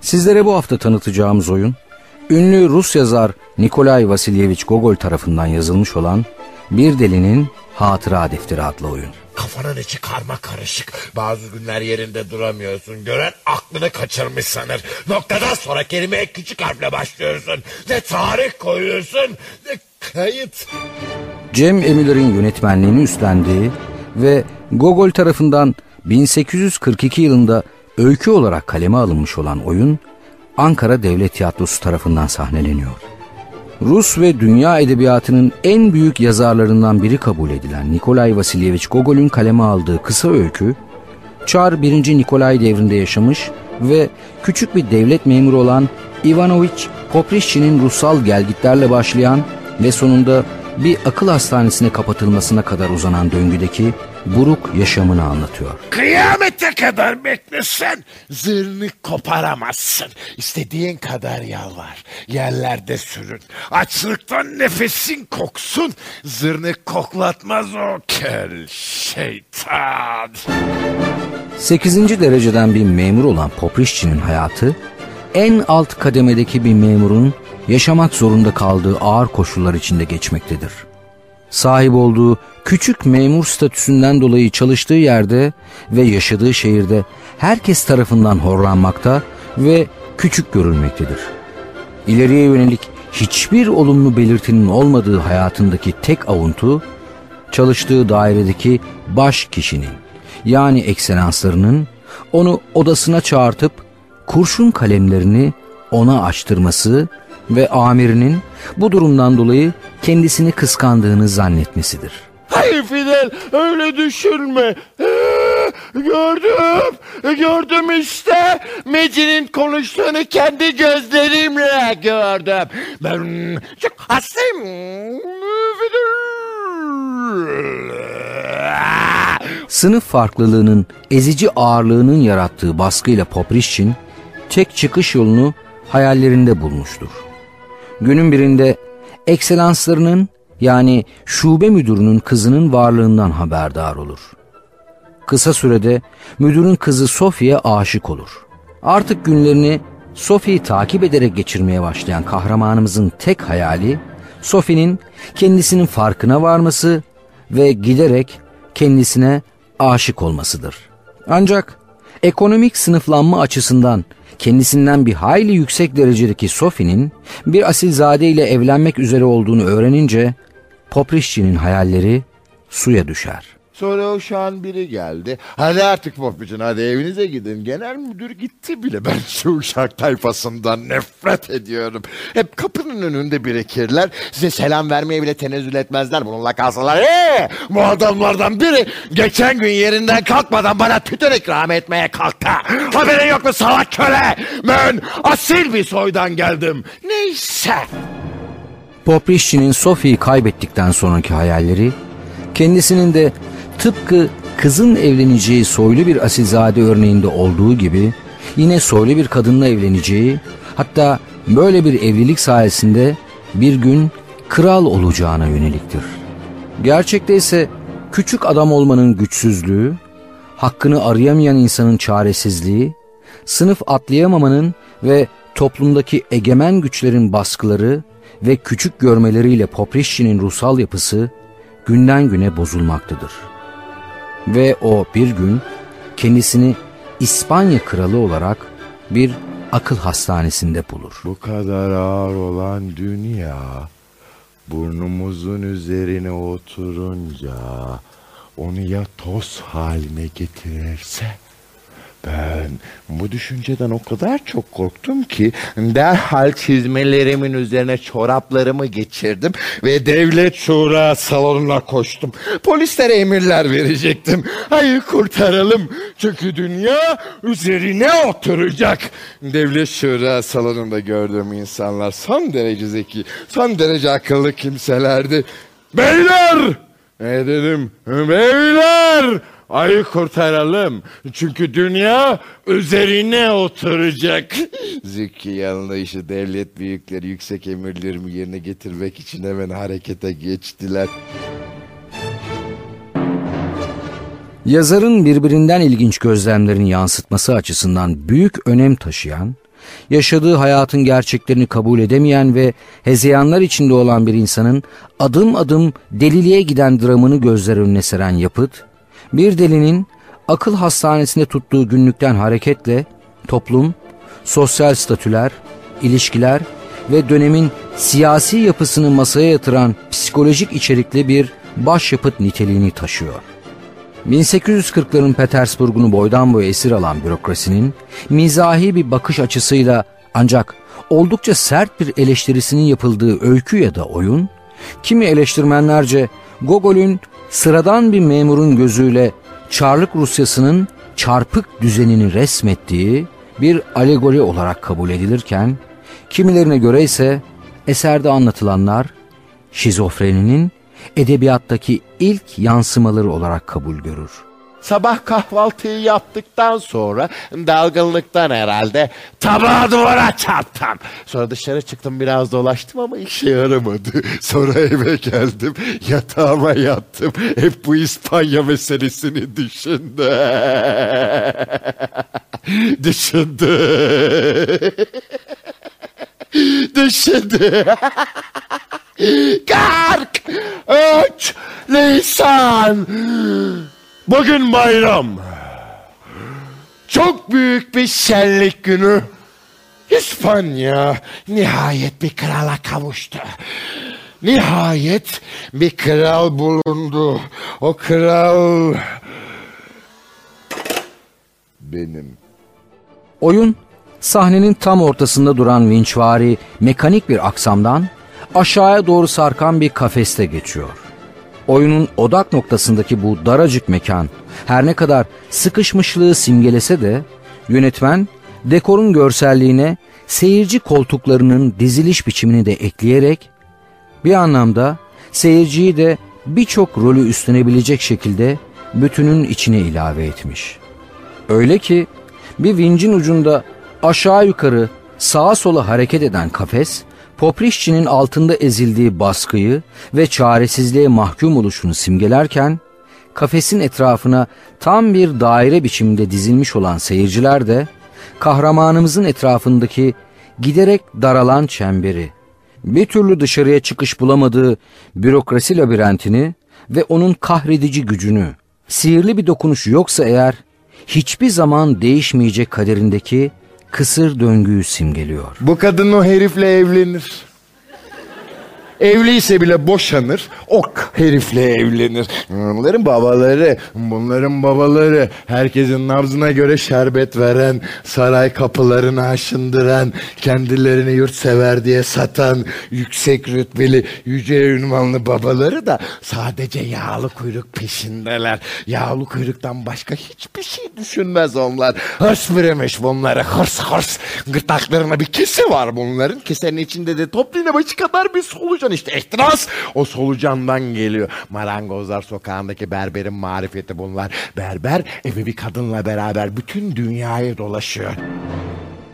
Sizlere bu hafta tanıtacağımız oyun, ünlü Rus yazar Nikolay Vasilyevich Gogol tarafından yazılmış olan Bir Delinin Hatıra Defteri adlı oyun. Kafanın içi karma karışık. Bazı günler yerinde duramıyorsun. Gören aklını kaçırmış sanır. Noktadan sonra kelimeye küçük harfle başlıyorsun. Ne tarih koyuyorsun ne kayıt. Cem Emirler'in yönetmenliğini üstlendiği ve Gogol tarafından 1842 yılında öykü olarak kaleme alınmış olan oyun Ankara Devlet Tiyatrosu tarafından sahneleniyor. Rus ve dünya edebiyatının en büyük yazarlarından biri kabul edilen Nikolay Vasilyevich Gogol'ün kaleme aldığı kısa öykü, Çar 1. Nikolay devrinde yaşamış ve küçük bir devlet memuru olan Ivanovich Poprishchin'in ruhsal gelgitlerle başlayan ve sonunda bir akıl hastanesine kapatılmasına kadar uzanan döngüdeki buruk yaşamını anlatıyor. Kıyamete kadar beklesen zırhını koparamazsın. İstediğin kadar yalvar. Yerlerde sürün. Açlıktan nefesin koksun. Zırhını koklatmaz o kel şeytan. 8. dereceden bir memur olan Poprishchin'in hayatı en alt kademedeki bir memurun yaşamak zorunda kaldığı ağır koşullar içinde geçmektedir. Sahip olduğu küçük memur statüsünden dolayı çalıştığı yerde ve yaşadığı şehirde herkes tarafından horlanmakta ve küçük görülmektedir. İleriye yönelik hiçbir olumlu belirtinin olmadığı hayatındaki tek avuntu, çalıştığı dairedeki baş kişinin yani ekselanslarının onu odasına çağırtıp kurşun kalemlerini ona açtırması ve amirinin bu durumdan dolayı kendisini kıskandığını zannetmesidir. Hayır Fidel öyle düşünme. Gördüm. Gördüm işte. Meci'nin konuştuğunu kendi gözlerimle gördüm. Ben çok hastayım. Sınıf farklılığının ezici ağırlığının yarattığı baskıyla Poprishchin tek çıkış yolunu hayallerinde bulmuştur. Günün birinde ekselanslarının yani şube müdürünün kızının varlığından haberdar olur. Kısa sürede müdürün kızı Sophie'ye aşık olur. Artık günlerini Sophie'yi takip ederek geçirmeye başlayan kahramanımızın tek hayali Sophie'nin kendisinin farkına varması ve giderek kendisine aşık olmasıdır. Ancak ekonomik sınıflanma açısından kendisinden bir hayli yüksek derecedeki Sophie'nin bir asilzade ile evlenmek üzere olduğunu öğrenince Poprishchin'in hayalleri suya düşer. Sonra uşağın biri geldi. Hadi artık Popiçin hadi evinize gidin. Genel müdür gitti bile. Ben şu uşak tayfasından nefret ediyorum. Hep kapının önünde birikirler. Size selam vermeye bile tenezzül etmezler. Bununla kalsalar. Ee, bu adamlardan biri geçen gün yerinden kalkmadan bana tütün ikram etmeye kalktı. Haberin yok mu salak köle? Ben asil bir soydan geldim. Neyse. Poprishchin'in Sophie'yi kaybettikten sonraki hayalleri kendisinin de tıpkı kızın evleneceği soylu bir asilzade örneğinde olduğu gibi yine soylu bir kadınla evleneceği hatta böyle bir evlilik sayesinde bir gün kral olacağına yöneliktir. Gerçekte ise küçük adam olmanın güçsüzlüğü, hakkını arayamayan insanın çaresizliği, sınıf atlayamamanın ve toplumdaki egemen güçlerin baskıları ve küçük görmeleriyle Poprishchin'in ruhsal yapısı günden güne bozulmaktadır. Ve o bir gün kendisini İspanya kralı olarak bir akıl hastanesinde bulur. Bu kadar ağır olan dünya burnumuzun üzerine oturunca onu ya toz haline getirirse ben bu düşünceden o kadar çok korktum ki derhal çizmelerimin üzerine çoraplarımı geçirdim ve devlet şura salonuna koştum. Polislere emirler verecektim. Hayır kurtaralım çünkü dünya üzerine oturacak. Devlet şura salonunda gördüğüm insanlar son derece zeki, son derece akıllı kimselerdi. Beyler! Ne dedim? Beyler! Ayı kurtaralım. Çünkü dünya üzerine oturacak. Zeki anlayışı devlet büyükleri yüksek emirlerimi yerine getirmek için hemen harekete geçtiler. Yazarın birbirinden ilginç gözlemlerini yansıtması açısından büyük önem taşıyan, yaşadığı hayatın gerçeklerini kabul edemeyen ve hezeyanlar içinde olan bir insanın adım adım deliliğe giden dramını gözler önüne seren yapıt, bir delinin akıl hastanesinde tuttuğu günlükten hareketle toplum, sosyal statüler, ilişkiler ve dönemin siyasi yapısını masaya yatıran psikolojik içerikli bir başyapıt niteliğini taşıyor. 1840'ların Petersburg'unu boydan boya esir alan bürokrasinin mizahi bir bakış açısıyla ancak oldukça sert bir eleştirisinin yapıldığı öykü ya da oyun, kimi eleştirmenlerce Gogol'ün sıradan bir memurun gözüyle Çarlık Rusyası'nın çarpık düzenini resmettiği bir alegori olarak kabul edilirken, kimilerine göre ise eserde anlatılanlar şizofreninin edebiyattaki ilk yansımaları olarak kabul görür. Sabah kahvaltıyı yaptıktan sonra dalgınlıktan herhalde tabağı duvara çarptım. Sonra dışarı çıktım biraz dolaştım ama işe yaramadı. Sonra eve geldim yatağıma yattım. Hep bu İspanya meselesini düşündü. düşündü. düşündü. Kalk! Üç! Nisan! Bugün bayram. Çok büyük bir şenlik günü. İspanya nihayet bir krala kavuştu. Nihayet bir kral bulundu. O kral benim. Oyun sahnenin tam ortasında duran vinçvari mekanik bir aksamdan aşağıya doğru sarkan bir kafeste geçiyor. Oyunun odak noktasındaki bu daracık mekan her ne kadar sıkışmışlığı simgelese de yönetmen dekorun görselliğine seyirci koltuklarının diziliş biçimini de ekleyerek bir anlamda seyirciyi de birçok rolü üstlenebilecek şekilde bütünün içine ilave etmiş. Öyle ki bir vincin ucunda aşağı yukarı sağa sola hareket eden kafes Poprişçinin altında ezildiği baskıyı ve çaresizliğe mahkum oluşunu simgelerken, kafesin etrafına tam bir daire biçiminde dizilmiş olan seyirciler de, kahramanımızın etrafındaki giderek daralan çemberi, bir türlü dışarıya çıkış bulamadığı bürokrasi labirentini ve onun kahredici gücünü, sihirli bir dokunuş yoksa eğer, hiçbir zaman değişmeyecek kaderindeki kısır döngüyü simgeliyor. Bu kadın o herifle evlenir. Evliyse bile boşanır. Ok herifle evlenir. Bunların babaları, bunların babaları herkesin nabzına göre şerbet veren, saray kapılarını aşındıran, kendilerini yurtsever diye satan, yüksek rütbeli, yüce ünvanlı babaları da sadece yağlı kuyruk peşindeler. Yağlı kuyruktan başka hiçbir şey düşünmez onlar. Hırs bürümüş bunları, hırs hırs. Gırtlaklarına bir kese var bunların. Kesenin içinde de top başı kadar bir solucan işte ihtiras o solucandan geliyor. Marangozlar sokağındaki berberin marifeti bunlar. Berber evi bir kadınla beraber bütün dünyayı dolaşıyor.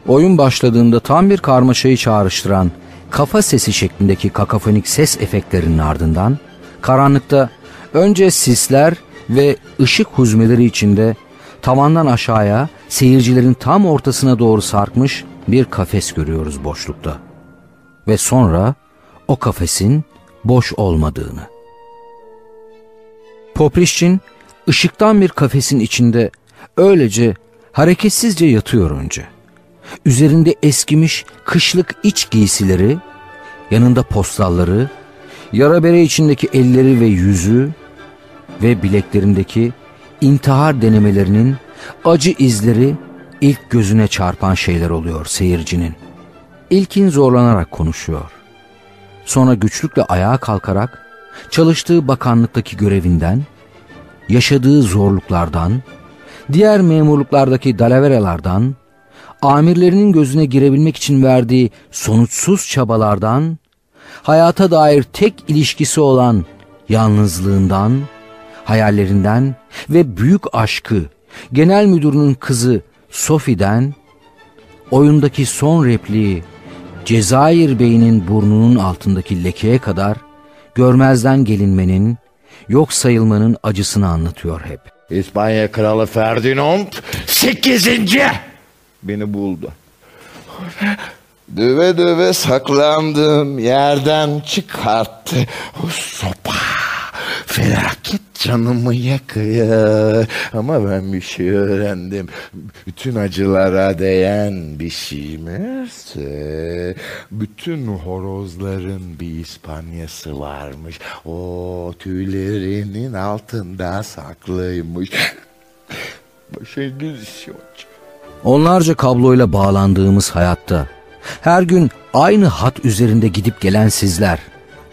Oyun başladığında tam bir karmaşayı çağrıştıran kafa sesi şeklindeki kakafonik ses efektlerinin ardından karanlıkta önce sisler ve ışık huzmeleri içinde tavandan aşağıya seyircilerin tam ortasına doğru sarkmış bir kafes görüyoruz boşlukta. Ve sonra o kafesin boş olmadığını. Poprişçin ışıktan bir kafesin içinde öylece hareketsizce yatıyor önce. Üzerinde eskimiş kışlık iç giysileri, yanında postalları, yara bere içindeki elleri ve yüzü ve bileklerindeki intihar denemelerinin acı izleri ilk gözüne çarpan şeyler oluyor seyircinin. İlkin zorlanarak konuşuyor. Sonra güçlükle ayağa kalkarak çalıştığı bakanlıktaki görevinden, yaşadığı zorluklardan, diğer memurluklardaki dalaveralardan, amirlerinin gözüne girebilmek için verdiği sonuçsuz çabalardan, hayata dair tek ilişkisi olan yalnızlığından, hayallerinden ve büyük aşkı genel müdürünün kızı Sophie'den, oyundaki son repliği Cezayir Bey'inin burnunun altındaki lekeye kadar görmezden gelinmenin, yok sayılmanın acısını anlatıyor hep. İspanya Kralı Ferdinand 8. beni buldu. Döve döve saklandım yerden çıkarttı o sopa. Felaket canımı yakıyor ama ben bir şey öğrendim. Bütün acılara değen bir şey meğerse bütün horozların bir İspanyası varmış. O tüylerinin altında saklıymış. Başınız iş Onlarca kabloyla bağlandığımız hayatta her gün aynı hat üzerinde gidip gelen sizler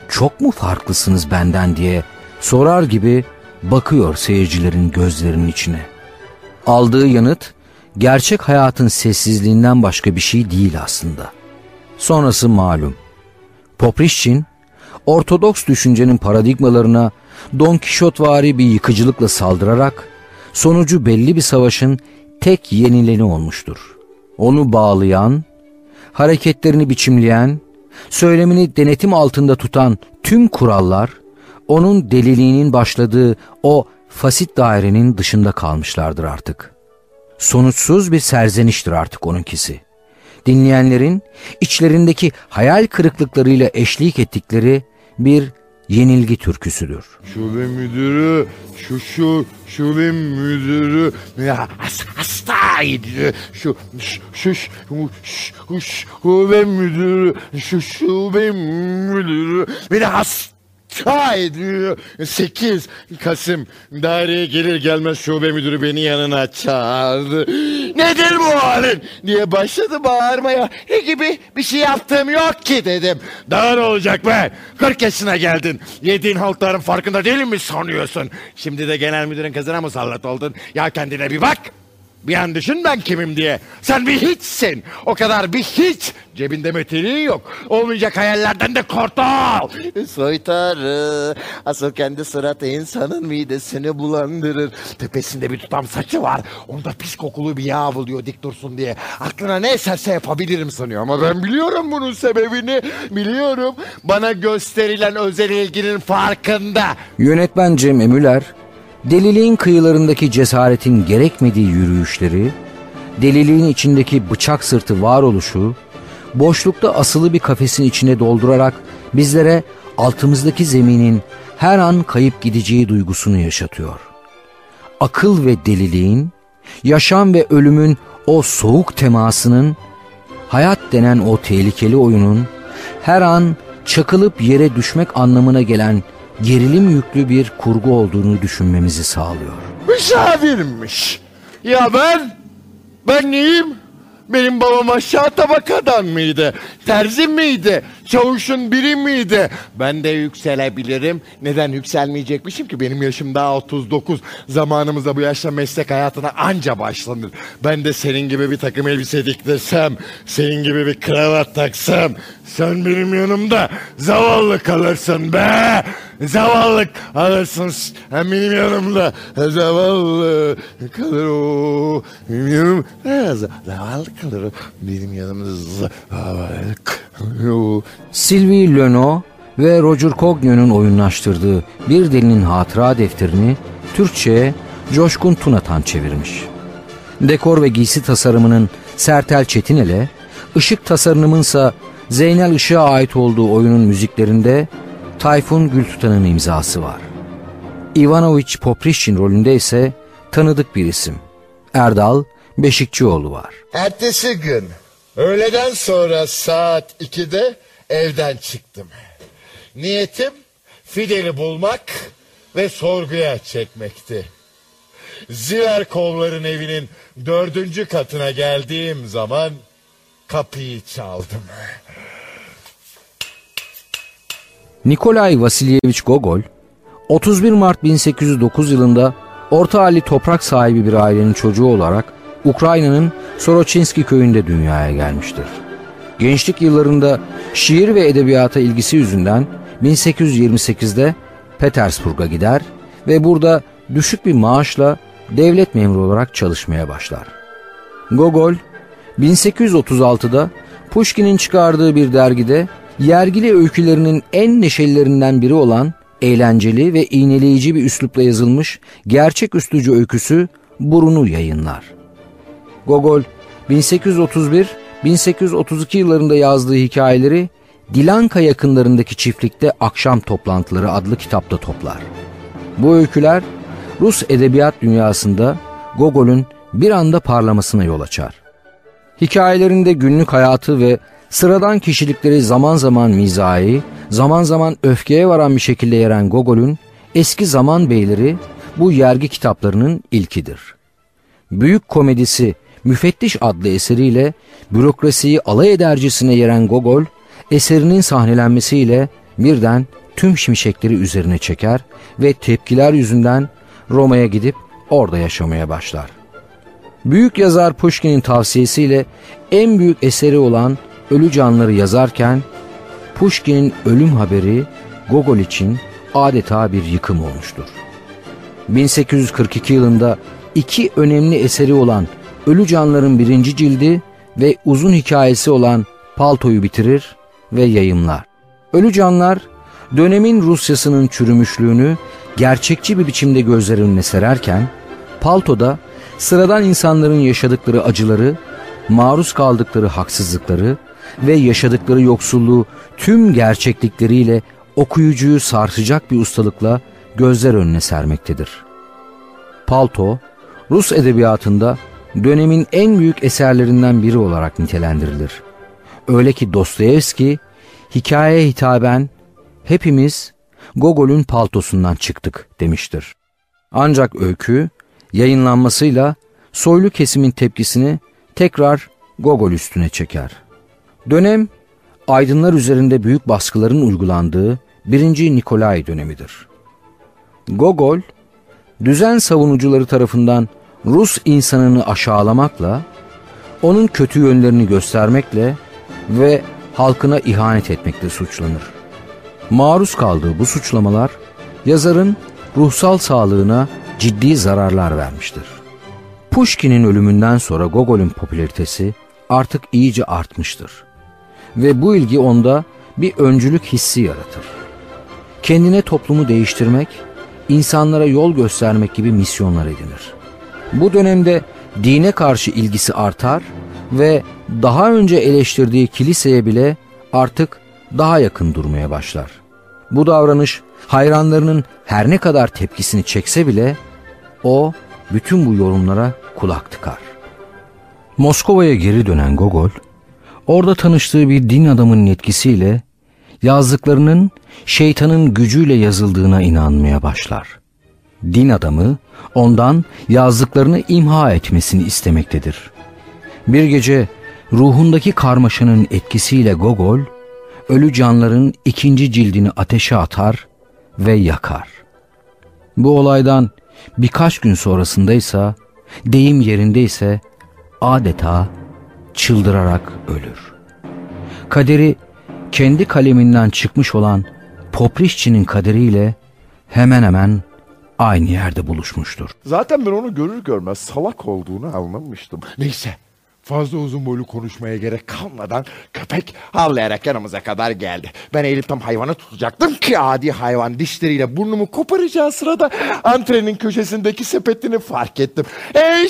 çok mu farklısınız benden diye sorar gibi bakıyor seyircilerin gözlerinin içine. Aldığı yanıt gerçek hayatın sessizliğinden başka bir şey değil aslında. Sonrası malum. Poprişçin, Ortodoks düşüncenin paradigmalarına Don Kişotvari bir yıkıcılıkla saldırarak sonucu belli bir savaşın tek yenileni olmuştur. Onu bağlayan, hareketlerini biçimleyen, söylemini denetim altında tutan tüm kurallar onun deliliğinin başladığı o fasit dairenin dışında kalmışlardır artık. Sonuçsuz bir serzeniştir artık onunkisi. Dinleyenlerin içlerindeki hayal kırıklıklarıyla eşlik ettikleri bir yenilgi türküsüdür. Şube müdürü, şu şu şube müdürü ya hastaydı. Şu şu şu şu şube müdürü, şu şube müdürü beni hasta ediyor. 8 Kasım daireye gelir gelmez şube müdürü beni yanına çağırdı. Nedir bu halin diye başladı bağırmaya. Ne gibi bir şey yaptığım yok ki dedim. Daha ne olacak be? 40 yaşına geldin. Yediğin haltların farkında değil mi sanıyorsun? Şimdi de genel müdürün kızına musallat oldun. Ya kendine bir bak. Bir an düşün ben kimim diye. Sen bir hiçsin. O kadar bir hiç. Cebinde meteliği yok. Olmayacak hayallerden de kurtul. Soytarı. Asıl kendi suratı insanın midesini bulandırır. Tepesinde bir tutam saçı var. Onda pis kokulu bir yağ buluyor dik dursun diye. Aklına ne eserse yapabilirim sanıyor. Ama ben biliyorum bunun sebebini. Biliyorum. Bana gösterilen özel ilginin farkında. Yönetmen Cem Emüler deliliğin kıyılarındaki cesaretin gerekmediği yürüyüşleri, deliliğin içindeki bıçak sırtı varoluşu, boşlukta asılı bir kafesin içine doldurarak bizlere altımızdaki zeminin her an kayıp gideceği duygusunu yaşatıyor. Akıl ve deliliğin, yaşam ve ölümün o soğuk temasının, hayat denen o tehlikeli oyunun her an çakılıp yere düşmek anlamına gelen gerilim yüklü bir kurgu olduğunu düşünmemizi sağlıyor. Misafirmiş. Ya ben? Ben neyim? Benim babam aşağı tabakadan mıydı? Terzi miydi? Çavuşun biri miydi? Ben de yükselebilirim. Neden yükselmeyecekmişim ki? Benim yaşım daha 39. Zamanımızda bu yaşta meslek hayatına anca başlanır. Ben de senin gibi bir takım elbise diktirsem, senin gibi bir kravat taksam, sen benim yanımda zavallı kalırsın be! Zavallı alırsın hem benim yanımda zavallı kalır o yanım zavallı kalır benim yanımda zavallı kalır o. Sylvie Leno ve Roger Cognon'un oyunlaştırdığı Bir Delinin Hatıra Defterini Türkçe'ye Coşkun Tunatan çevirmiş. Dekor ve giysi tasarımının Sertel Çetinel'e, ışık tasarımınsa Zeynel Işık'a ait olduğu oyunun müziklerinde Tayfun Gültutan'ın imzası var. Ivanoviç Poprişçin rolünde ise tanıdık bir isim. Erdal Beşikçioğlu var. Ertesi gün öğleden sonra saat 2'de evden çıktım. Niyetim Fidel'i bulmak ve sorguya çekmekti. Ziverkovların evinin dördüncü katına geldiğim zaman kapıyı çaldım. Nikolay Vasilyevich Gogol 31 Mart 1809 yılında orta halli toprak sahibi bir ailenin çocuğu olarak Ukrayna'nın Soroçinski köyünde dünyaya gelmiştir. Gençlik yıllarında şiir ve edebiyata ilgisi yüzünden 1828'de Petersburg'a gider ve burada düşük bir maaşla devlet memuru olarak çalışmaya başlar. Gogol 1836'da Pushkin'in çıkardığı bir dergide yergili öykülerinin en neşelilerinden biri olan eğlenceli ve iğneleyici bir üslupla yazılmış gerçek üstücü öyküsü Burun'u yayınlar. Gogol 1831-1832 yıllarında yazdığı hikayeleri Dilanka yakınlarındaki çiftlikte Akşam Toplantıları adlı kitapta toplar. Bu öyküler Rus edebiyat dünyasında Gogol'ün bir anda parlamasına yol açar. Hikayelerinde günlük hayatı ve sıradan kişilikleri zaman zaman mizahi, zaman zaman öfkeye varan bir şekilde yeren Gogol'ün eski zaman beyleri bu yergi kitaplarının ilkidir. Büyük komedisi Müfettiş adlı eseriyle bürokrasiyi alay edercesine yeren Gogol, eserinin sahnelenmesiyle birden tüm şimşekleri üzerine çeker ve tepkiler yüzünden Roma'ya gidip orada yaşamaya başlar. Büyük yazar Pushkin'in tavsiyesiyle en büyük eseri olan Ölü Canları yazarken Pushkin'in ölüm haberi Gogol için adeta bir yıkım olmuştur. 1842 yılında iki önemli eseri olan Ölü Canların birinci cildi ve uzun hikayesi olan Palto'yu bitirir ve yayımlar. Ölü Canlar dönemin Rusyasının çürümüşlüğünü gerçekçi bir biçimde gözler önüne sererken Palto'da sıradan insanların yaşadıkları acıları, maruz kaldıkları haksızlıkları ve yaşadıkları yoksulluğu tüm gerçeklikleriyle okuyucuyu sarsacak bir ustalıkla gözler önüne sermektedir. Palto, Rus edebiyatında dönemin en büyük eserlerinden biri olarak nitelendirilir. Öyle ki Dostoyevski hikayeye hitaben hepimiz Gogol'ün paltosundan çıktık demiştir. Ancak öykü yayınlanmasıyla soylu kesimin tepkisini tekrar Gogol üstüne çeker. Dönem aydınlar üzerinde büyük baskıların uygulandığı 1. Nikolay dönemidir. Gogol, düzen savunucuları tarafından Rus insanını aşağılamakla, onun kötü yönlerini göstermekle ve halkına ihanet etmekle suçlanır. Maruz kaldığı bu suçlamalar yazarın ruhsal sağlığına ciddi zararlar vermiştir. Pushkin'in ölümünden sonra Gogol'ün popülaritesi artık iyice artmıştır. Ve bu ilgi onda bir öncülük hissi yaratır. Kendine toplumu değiştirmek, insanlara yol göstermek gibi misyonlar edinir. Bu dönemde dine karşı ilgisi artar ve daha önce eleştirdiği kiliseye bile artık daha yakın durmaya başlar. Bu davranış hayranlarının her ne kadar tepkisini çekse bile o bütün bu yorumlara kulak tıkar. Moskova'ya geri dönen Gogol, orada tanıştığı bir din adamının etkisiyle yazdıklarının şeytanın gücüyle yazıldığına inanmaya başlar. Din adamı ondan yazdıklarını imha etmesini istemektedir. Bir gece ruhundaki karmaşanın etkisiyle Gogol, ölü canların ikinci cildini ateşe atar ve yakar. Bu olaydan birkaç gün sonrasındaysa, deyim yerindeyse adeta çıldırarak ölür. Kaderi kendi kaleminden çıkmış olan Poprişçi'nin kaderiyle hemen hemen aynı yerde buluşmuştur. Zaten ben onu görür görmez salak olduğunu anlamıştım. Neyse Fazla uzun boylu konuşmaya gerek kalmadan köpek havlayarak yanımıza kadar geldi. Ben eğilip tam hayvanı tutacaktım ki adi hayvan dişleriyle burnumu koparacağı sırada antrenin köşesindeki sepetini fark ettim. E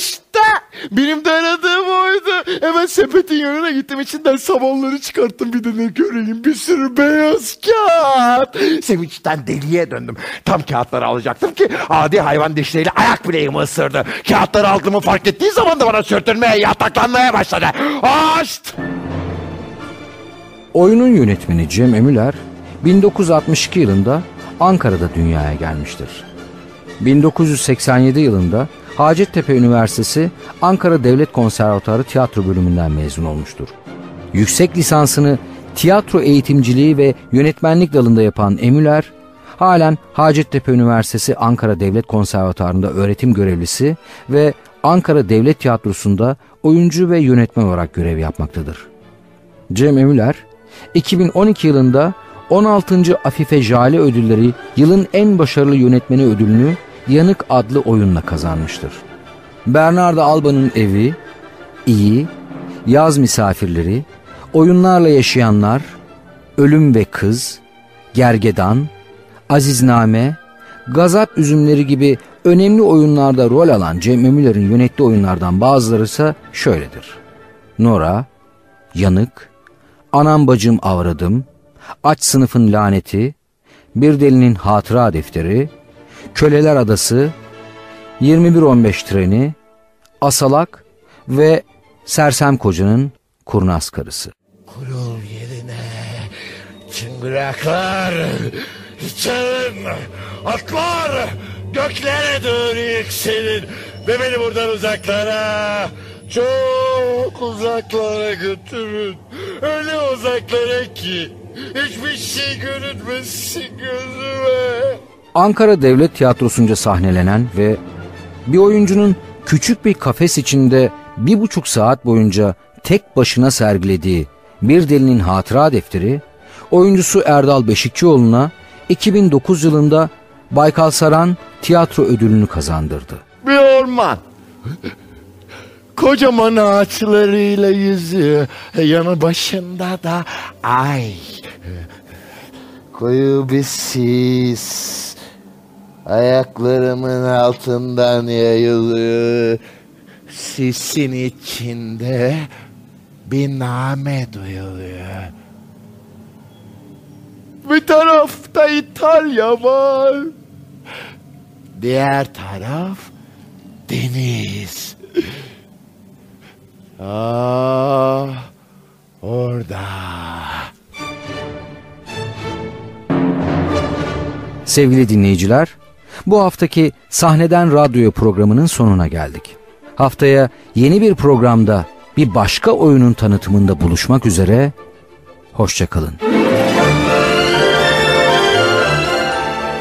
benim de aradığım oydu. Hemen sepetin yanına gittim içinden samanları çıkarttım bir de ne göreyim bir sürü beyaz kağıt. Sevinçten deliye döndüm. Tam kağıtları alacaktım ki adi hayvan dişleriyle ayak bileğimi ısırdı. Kağıtları aldığımı fark ettiği zaman da bana sürtünmeye yataklanmaya başladı. Aşt! Oyunun yönetmeni Cem Emüler 1962 yılında Ankara'da dünyaya gelmiştir. 1987 yılında Hacettepe Üniversitesi Ankara Devlet Konservatuarı Tiyatro Bölümünden mezun olmuştur. Yüksek lisansını tiyatro eğitimciliği ve yönetmenlik dalında yapan Emüler, halen Hacettepe Üniversitesi Ankara Devlet Konservatuarı'nda öğretim görevlisi ve Ankara Devlet Tiyatrosu'nda oyuncu ve yönetmen olarak görev yapmaktadır. Cem Emüler, 2012 yılında 16. Afife Jale ödülleri yılın en başarılı yönetmeni ödülünü Yanık adlı oyunla kazanmıştır. Bernardo Alba'nın evi, iyi, yaz misafirleri, oyunlarla yaşayanlar, ölüm ve kız, gergedan, Azizname, Gazap Üzümleri gibi önemli oyunlarda rol alan Cem Müller'in yönettiği oyunlardan bazıları ise şöyledir. Nora, Yanık, Anam Bacım Avradım, Aç Sınıfın Laneti, Bir Delinin Hatıra Defteri, Köleler Adası, 2115 Treni, Asalak ve Sersem Koca'nın Kurnaz Karısı. Kurul yerine çıngıraklar, çalın, atlar, göklere doğru yükselin ve beni buradan uzaklara, çok uzaklara götürün. Öyle uzaklara ki hiçbir şey görünmesin gözüme. Ankara Devlet Tiyatrosu'nca sahnelenen ve bir oyuncunun küçük bir kafes içinde bir buçuk saat boyunca tek başına sergilediği Bir Delinin Hatıra Defteri, oyuncusu Erdal Beşikçioğlu'na 2009 yılında Baykal Saran tiyatro ödülünü kazandırdı. Bir orman. Kocaman ağaçlarıyla yüzü, yanı başında da ay. Koyu bir sis. Ayaklarımın altından yayılıyor. Sisin içinde bir name duyuluyor. Bir tarafta İtalya var. Diğer taraf deniz. Ah, orada. Sevgili dinleyiciler, bu haftaki Sahneden Radyoya programının sonuna geldik. Haftaya yeni bir programda bir başka oyunun tanıtımında buluşmak üzere, hoşçakalın.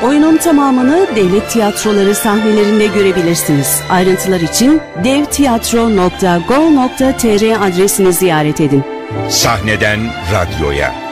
Oyunun tamamını devlet tiyatroları sahnelerinde görebilirsiniz. Ayrıntılar için devtiyatro.go.tr adresini ziyaret edin. Sahneden radyoya.